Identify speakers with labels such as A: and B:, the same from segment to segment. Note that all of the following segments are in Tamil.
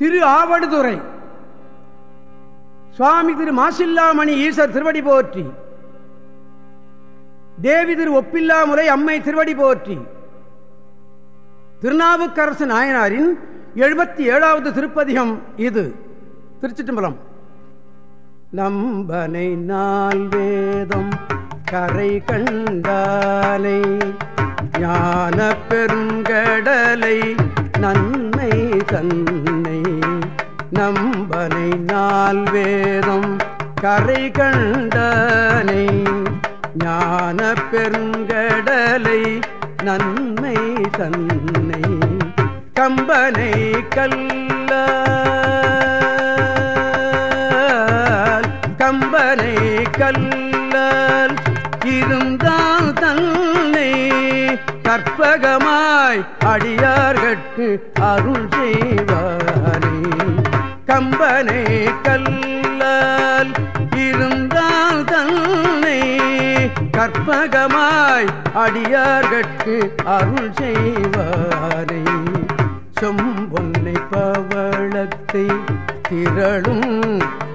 A: திரு ஆவடுதுறை. சுவாமி திரு மாசில்லாமணி ஈசர் திருவடி போற்றி. தேவி திரு ஒப்பில்லாமுறை அம்மை திருவடி போற்றி. திருநாவுக்கரசு நாயனாரின் எழுபத்தி ஏழாவது திருப்பதிகம் இது. திருச்சிட்டம்பலம் நம்பனை நாள் வேதம் கரை கண்டாலை ஞான பெருங்கடலை நன்மை தன்னை நம்பனை நாள் வேதம் கரை கண்டனை ஞான பெருங்கடலை நன்மை தன்னை கம்பனை கல்ல. கம்பனை கல்லால் இருந்தால் தன்னை கற்பகமாய் அடியார்கட்கு அருள் செய்வார். கம்பனை கல்லால் இருந்தால் தன்னை கற்பகமாய் அடியார்கட்கு அருள் செய்வானே சொம்பொன்னை பவளத்தை திரளும்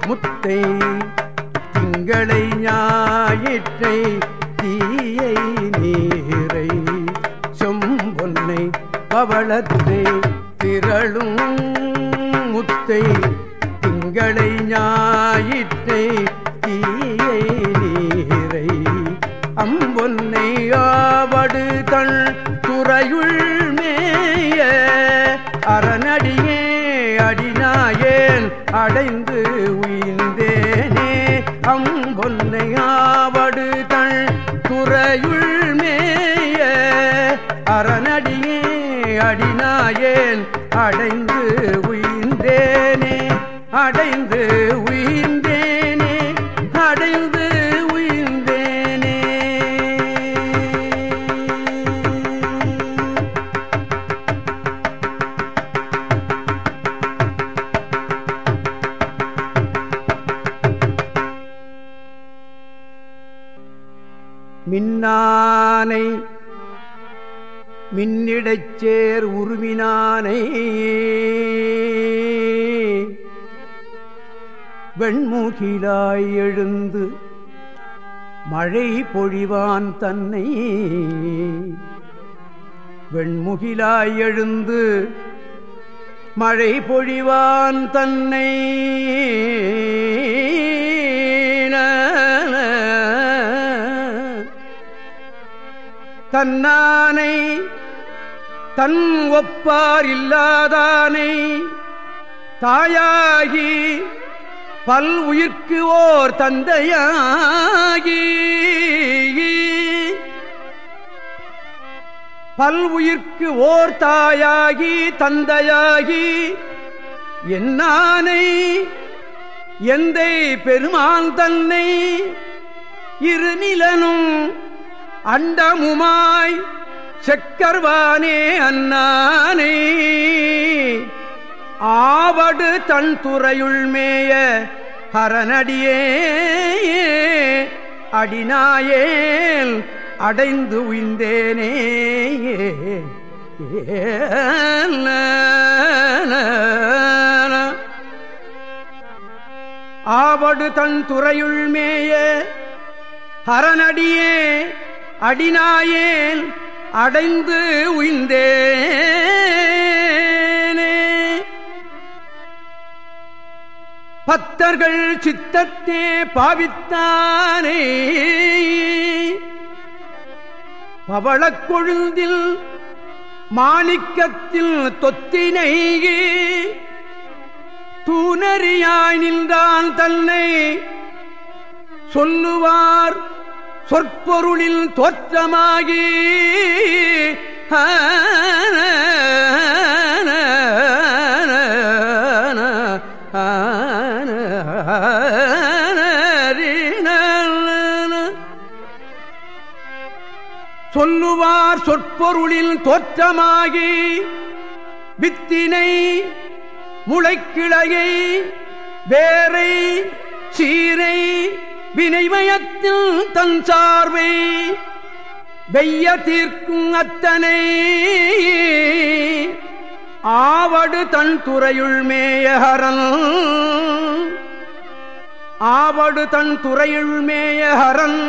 A: முத்தை திங்களை ஞாயிற்றை தீயை நீரை. சொம்பொன்னை பவளத்தை திரளும் முத்தை திங்களை ஞாயிற்றை தீயை நீரை. அம்பொன்னை ஆவடு தன் துறையுள் மேய. அரணடியே அடிநாயேன் அடைந்து உயிர்ந்தேனே. அம்பொன்னை ஆவடு தன் துறையுள் மேய. அரணடியே அடிநாயேன் அடைந்து உயிர் அடைந்து உயிர்ந்தேனே அடைந்து உயிர்ந்தேனே. மின்னானை மின்னிடச்சேர் உருவினானை வெண்முகிலாய் எழுந்து மழை பொழிவான் தன்னை. வெண்முகிலாய் எழுந்து மழை பொழிவான் தன்னை. தன்னானை தன் ஒப்பார் இல்லாதானை. தாயாகி பல் உயிர்க்கு ஓர் தந்தையாகி. பல் உயிர்க்கு ஓர் தாயாகி தந்தையாகி. என்னானை எந்தை பெருமான் தன்னை இருநிலனும் அண்டமுமாய் செக்கர்வானே அண்ணானே ஆவடு தன் துறையுள் மேய ஹரனடியே அடினாயேல் அடைந்து உய்ந்தேனே. ஆவடு தன் துறையுள் மேய ஹரனடியே அடினாயேன் அடைந்து உய்ந்தேனே. பத்தர்கள் சித்தத்தே பாவித்தானே. பவளக் கொழுந்தில் மாணிக்கத்தில் தொத்தினை தூணறியாய் நின்றான் தன்னை சொல்லுவார் சொற்பொருளில் தோற்றமாகி. சொல்லுவார் சொற்பொருளில் தோற்றமாகி வித்தினை முளைக்கிளையை வேரை சீரை வினைமயத்தில் தன் சார்வை வெய்ய தீர்க்கும் அத்தனை ஆவடு தன் துறையுள் மேயஹரன் ஆவடு தன் துறையுள் மேயஹரன்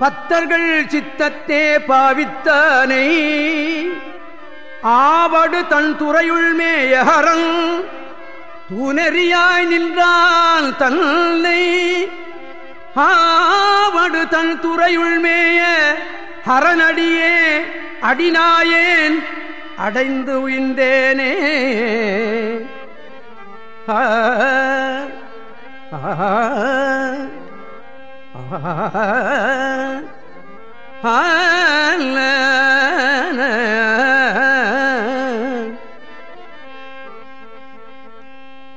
A: பத்தர்கள் சித்தத்தே பாவித்தானை. ஆவடு தன் துறையுள் மேயஹரன் தூணறியாய் நின்றான் தன்னை. ஆவடு தன் துறையுள் மேய ஹரனடியே அடினாயேன் அடைந்து உயிர்ந்தேனே ஆ.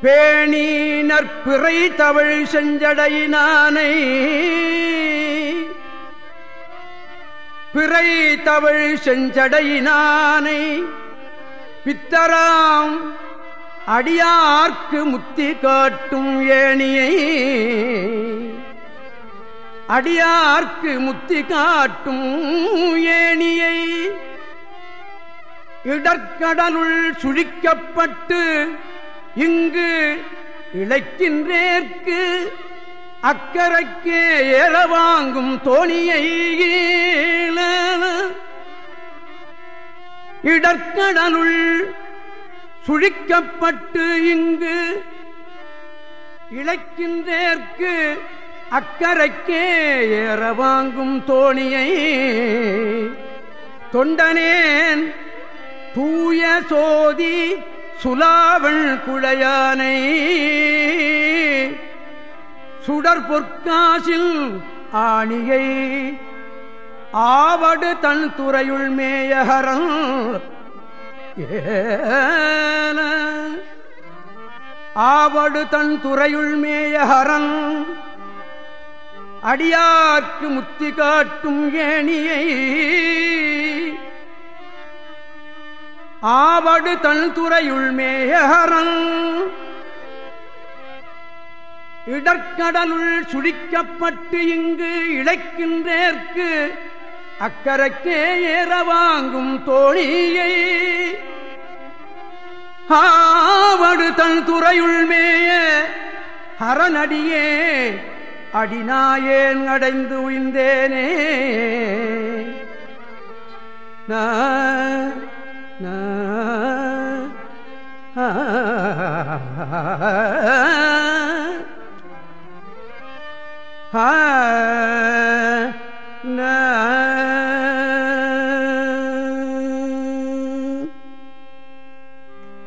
A: பேணி நற்பிறை தவழ் செஞ்சடையினானை பிறை தவழ் செஞ்சடையினானை பித்தராம் அடியார்க்கு முத்தி காட்டும் ஏணியை. அடியார்க்கு முத்தி காட்டும் ஏணியை இடற்கடலுள் சுழிக்கப்பட்டு இங்கு இழைக்கின்றேற்கு அக்கறைக்கே ஏற வாங்கும் தோணியை இடற்கடலுள் சுழிக்கப்பட்டு இங்கு இழைக்கின்றேற்கு அக்கரைக்கே ஏற வாங்கும் தோணியை தொண்டனேன் தூய சோதி சுலாவள் குழையானை. சுடர் பொற்காசில் ஆணியை ஆவடு தன் துறையுள் மேயகரம் ஆவடு தன் துறையுள் மேயகரன் அடியார்க்கு முத்தி காட்டும் ஏணியை ஆவடு தன் துறையுள் மேயகரன் இடற்கடலுள் சுடிக்கப்பட்டு இங்கு இழைக்கின்றேற்கு அக்கரைக்கே ஏற வாங்கும் தோழியை ஆவடு தன் துறையுள் மேய ஹரநடியே அடிநாயேன் அடைந்து உய்ந்தேனே.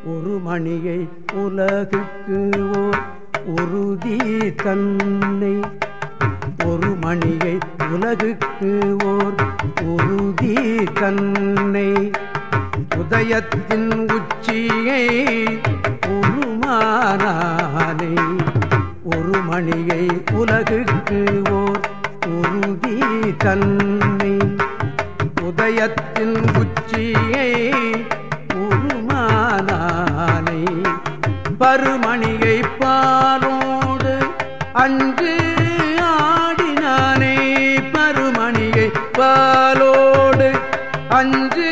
A: ஒரு மணியை உலகுக்கு ஓர் உறுதி தன்னை ஒரு மணியை உலகுக்கு ஓர் உறுதி தன்னை உதயத்தின் உச்சியை உருமானானை. ஒரு மணியை உலகுக்கு ஓர் உறுதி தன்னை உதயத்தின் உச்சியை உருமானானை. பருமணியை பாலோடு அன்று ஆடினானே பருமணியை பாலோடு அன்று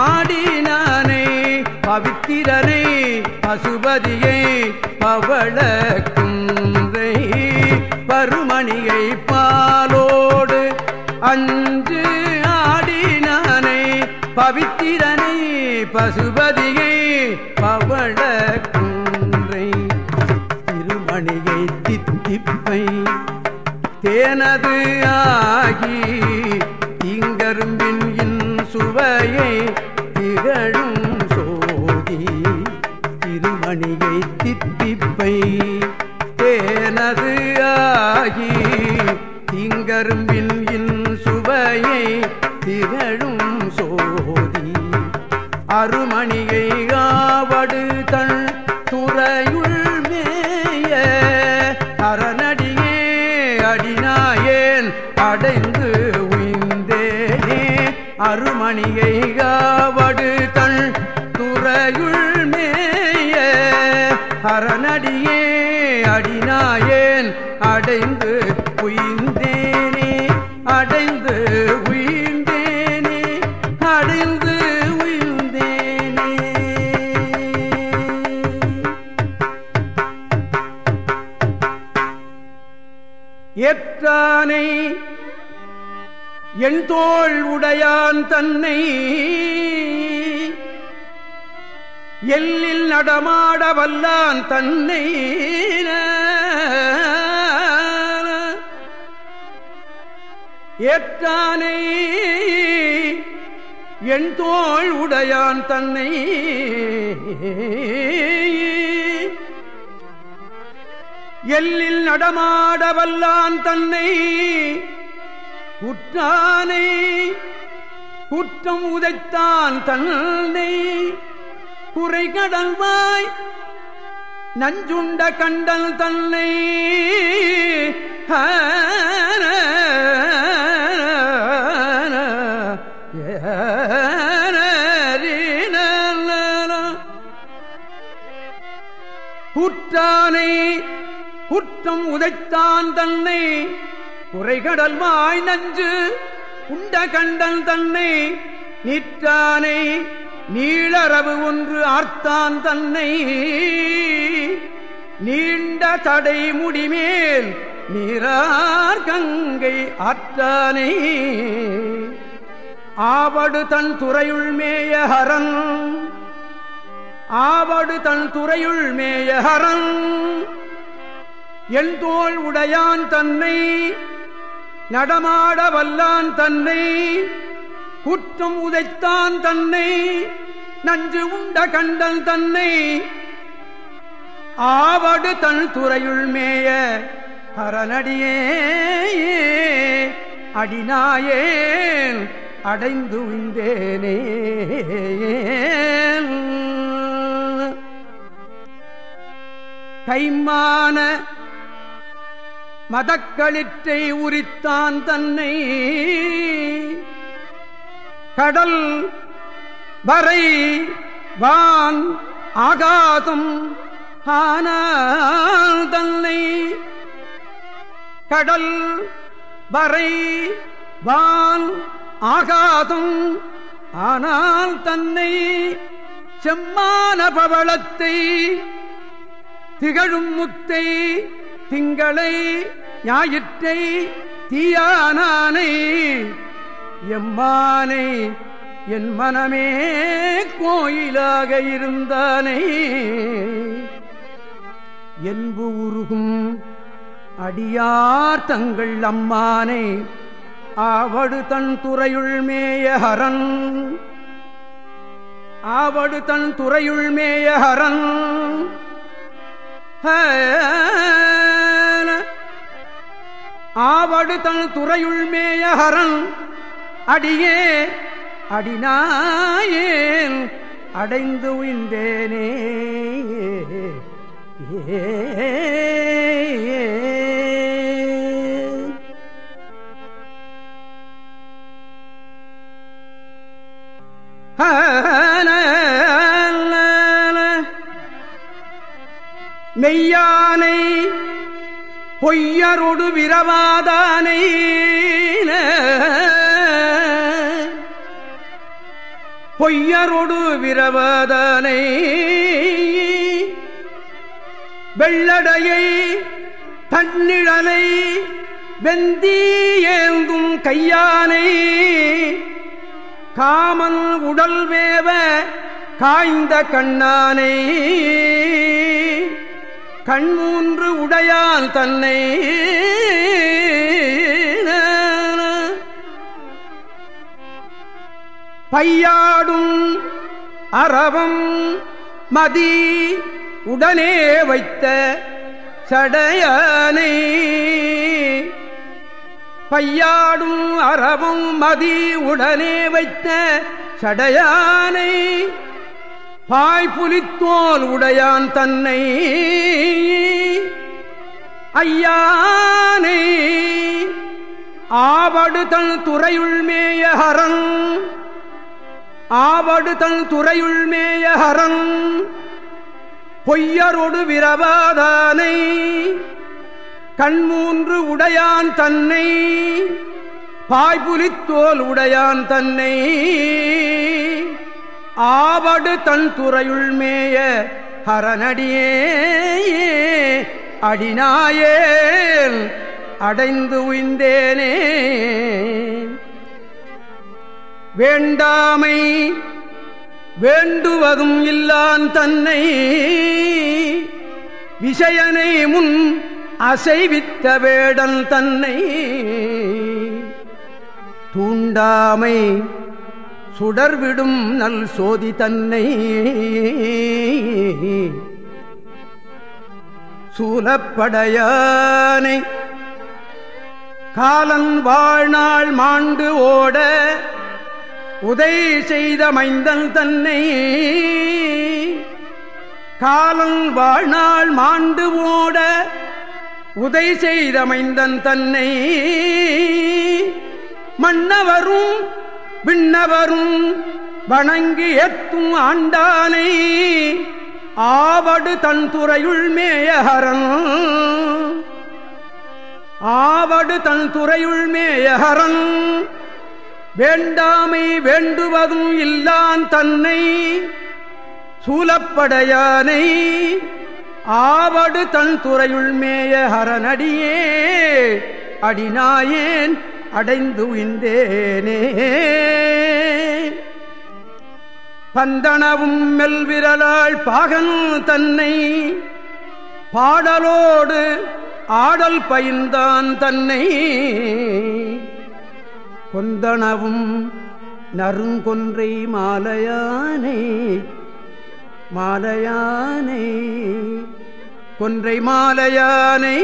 A: ஆடினானே பவித்திரனை பசுபதியை பவள குன்றை பருமணியை பாலோடு அன்று ஆடினானே பவித்திரனை பசுபதியை பவள தேனது ஆகி இங்கரும்பின் இன் சுவையை திகழும் சோதி. திருமணியை தித்திப்பை தேனது ஆகி திங்கரும்பின் இன் சுவையை திகழும் சோதி. அருமணியை ஆவடு மணியை காவடு தன் துறையுள் மேய அரணடியே அடிநாயேன் அடைந்து உயிர்ந்தேனே அடைந்து உயிர்ந்தேனே அடைந்து உயிர்ந்தேனே எற்றானை என் தோல் உடையான் தன்னை. எல்லில் நடமாட வல்லான் தன்னை. ஏற்றானை என் தோல் உடையான் தன்னை. எல்லில் நடமாட வல்லான் தன்னை. குற்றானை குற்றம் உதைத்தான் தன்னை. குறை கடல்வாய் நஞ்சுண்ட கண்டல் தன்னை. குற்றானை குற்றம் உதைத்தான் தன்னை. குறைகடல் வாய் நஞ்சு உண்ட கண்டன் தன்னை நிற்றானை நீளரவு ஒன்று ஆர்த்தான் தன்னை. நீண்ட தடை முடிமேல் நீரார் கங்கை ஆற்றானை. ஆவடு தன் துறையுள் மேயஹரன் ஆவடு தன் துறையுள் மேயஹரன் என் தோல் உடையான் தன்னை நடமாட வல்லான் தன்னை குற்றம் உதைத்தான் தன்னை நஞ்சு உண்ட கண்டன் தன்னை. ஆவடு தன் துறையுள் மேய அரணடியே அடிநாயேன் அடைந்து உந்தேனே கைமான மதக்களிற்றை உரித்தான் தன்னை. கடல் வரை வான் ஆகாதம் ஆனால் தன்னை. கடல் வரை வான் ஆகாதும் ஆனால் தன்னை. செம்மான பவளத்தை திகழும் முத்தை திங்களை ஞாயிற்றை தீயானானை எம்மானை என் மனமே கோயிலாக இருந்தானே. என்பு உருகும் அடியார் தங்கள் அம்மானை ஆவடு தன் துறையுள் மேய ஹரன். ஆவடு தன் துறையுள் மேய ஹரன். ஆவடு தன் துறையுள் ஹரன் அடியே அடினாயேன் அடைந்து உயிந்தேனே. ஏ. பொய்யரொடு விரவாதானை பொய்யரொடு விரவாதானை வெள்ளடையை தன்னிழலை வெந்தி ஏந்தும் கையானை காமன் உடல் வேவ காய்ந்த கண்ணானை கண்மூன்று உடையால் தன்னை பையாடும் அரவம் மதி உடனே வைத்த சடையானை. பையாடும் அறவும் மதி உடனே வைத்த சடையானை. பாய்புலித்தோல் உடையான் தன்னை. ஐயானை ஆவடு தன் துறையுள் ஹரன். ஆவடு தன் துறையுள் ஹரன். பொய்யரொடு விரவாதானை. கண்மூன்று உடையான் தன்னை. பாய்புலித்தோல் உடையான் தன்னை. ஆவடு தன் துறையுள் மேய ஹரனடியே அடினாயேல் அடைந்து உய்ந்தேனே. வேண்டாமை வேண்டுவதும் இல்லான் தன்னை விஷயனை முன் அசைவித்த வேடன் தன்னை. தூண்டாமை சுடர்விடும் நல் சோதி தன்னை. சூலப்படையானை காலன் வாழ்நாள் மாண்டு ஓட உதை செய்த மைந்தன் தன்னை. காலன் வாழ்நாள் மாண்டு ஓட உதை செய்த மைந்தன் தன்னை. மன்னவரும் விண்ணவரும் வணங்கி எத்தும் ஆண்டானை ஆவடு தன் துறையுள் மேயஹரன். ஆவடு தன் துறையுள் மேயஹரன். வேண்டாமை வேண்டுவதும் இல்லான் தன்னை சூலப்படையானை ஆவடு தன் துறையுள் மேய ஹரனடியே அடிநாயேன் அடைந்து இந்தேனே பந்தனவும் மெல்விரலாள் பாகன் தன்னை பாடலோடு ஆடல் பயின்தான் தன்னை. கொந்தனவும் நறுங்கொன்றை மாலையானை மாலையானை கொன்றை மாலையானை.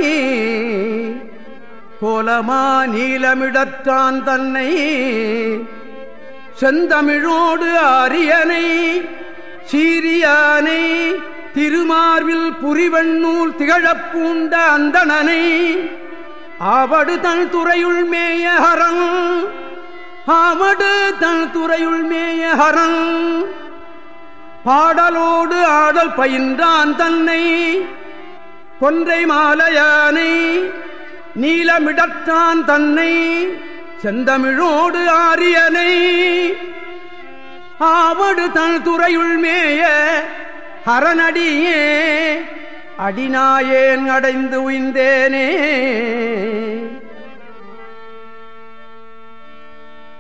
A: கோலமா நீலமிடத்தான் தன்னை செந்தமிழோடு அரியனை சீரியானை திருமார்வில் புரிவண்ணூல் திகழப்பூண்ட அந்தணனை ஆவடு தன் துறையுள் மேய ஹரன் ஆவடு தன் துறையுள் மேய ஹரன். பாடலோடு ஆடல் பயின்றான் தன்னை கொன்றை மாலையானை நீலமிடத்தான் தன்னை செந்தமிழோடு ஆரியனை. ஆவடு தன் துறையுள் மேய ஹரனடியே அடிநாயேன் அடைந்து உய்ந்தேனே.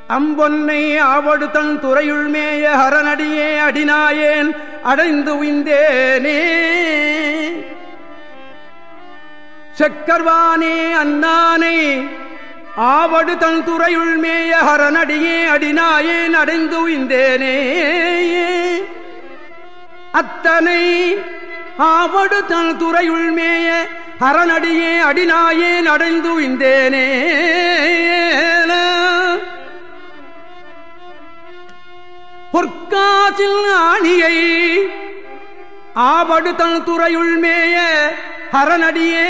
A: அம்பொன்னை ஆவடு தன் துறையுள் மேய ஹரனடியே அடிநாயேன் அடைந்து உய்ந்தேனே. செக்கர்வானே அண்ணானை ஆவடு தன் துறையுள் மேய ஹரனடியே அடிநாயேன் அடைந்து உய்ந்தேனே. அத்தனை ஆவடு தன் துறையுள் மேய ஹரனடியே அடிநாயேன் அடைந்து உய்ந்தேனே. பொற்காசில் ஆணியை ஆவடு தன் துறையுள் மேய ஹரனடியே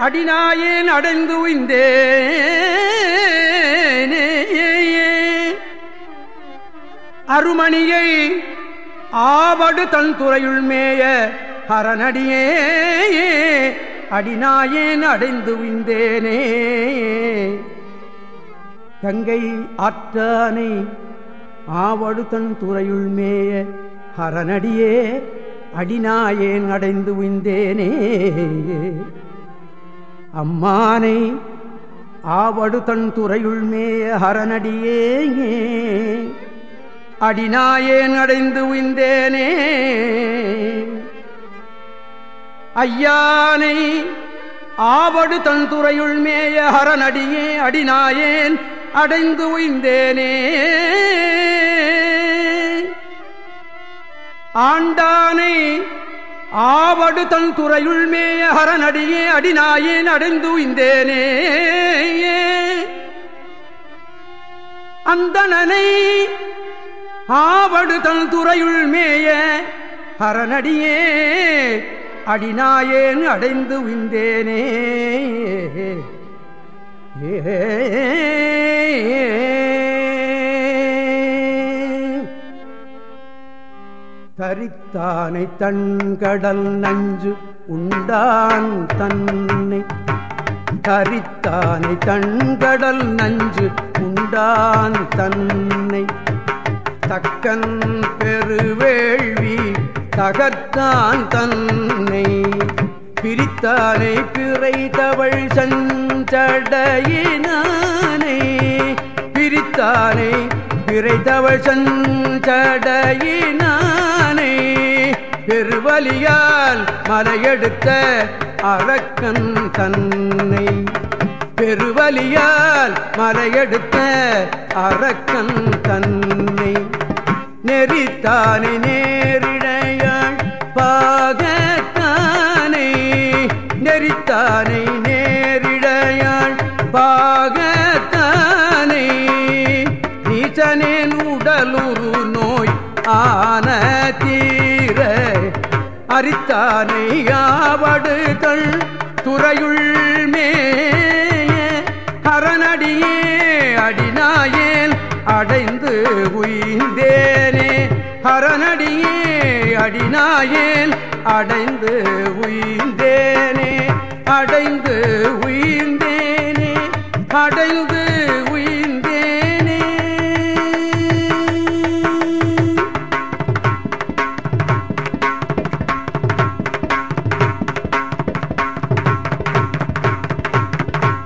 A: அடிநாயேன் அடைந்து உய்ந்தே அருமணியை ஆவடு தன் துறையுள் மேய ஹரனடியே அடிநாயேன் அடைந்து உய்ந்தேனே. கங்கை ஆற்றானை ஆவடு தன் துறையுள் மேய ஹரனடியே அடிநாயேன் அடைந்து உய்ந்தேனே. அம்மானை ஆவடு தன் துறையுள்மே ஹரனடியே. அடிநாயேன் அடைந்து உய்ந்தேனே. ஐயானை ஆவடு தன் துறையுள் மேய ஹரனடியே. அடிநாயேன் அடைந்து உய்ந்தேனே. ஆண்டானை ஆவடு தன் துறையுள் மேய ஹரனடியே அடிநாயேன் அடைந்து உய்ந்தேனே அந்தணனை ஆவடு தன் துறையுள் மேய ஹரனடியே அடிநாயேன் அடைந்து விந்தேனே ஏ தரித்தானை தன்கடல் நஞ்சு உண்டான் தன்னை. தரித்தானை தன்கடல் நஞ்சு உண்டான் தன்னை. தக்கன் பெருவேள்வி தகத்தான் தன்னை. பிரித்தானை பிறை தவள் சஞ்சடையினானை. பிரித்தானை பிறை தவள் சஞ்சடையினானை. பெருவலியால் மலையெடுத்த அரக்கன் தன்னை. பெருவலியால் மலையெடுத்த அரக்கன் தன்னை. நெறித்தானே நேரிடையாள் பாகத்தானை. நெறித்தானை நேரிடையாள் பாகத்தானை. நீச்சனேன் உடலுறு நோய் ஆன தீ அரித்தானை யாவடுகள் துறையுள் மேய அரணடியே அடினாயேன் அடைந்து உயிர்ந்தேனே அரணடியே அடினாயேன் அடைந்து உயிர்ந்தேனே அடைந்து உயிர்ந்தேனே அடைந்து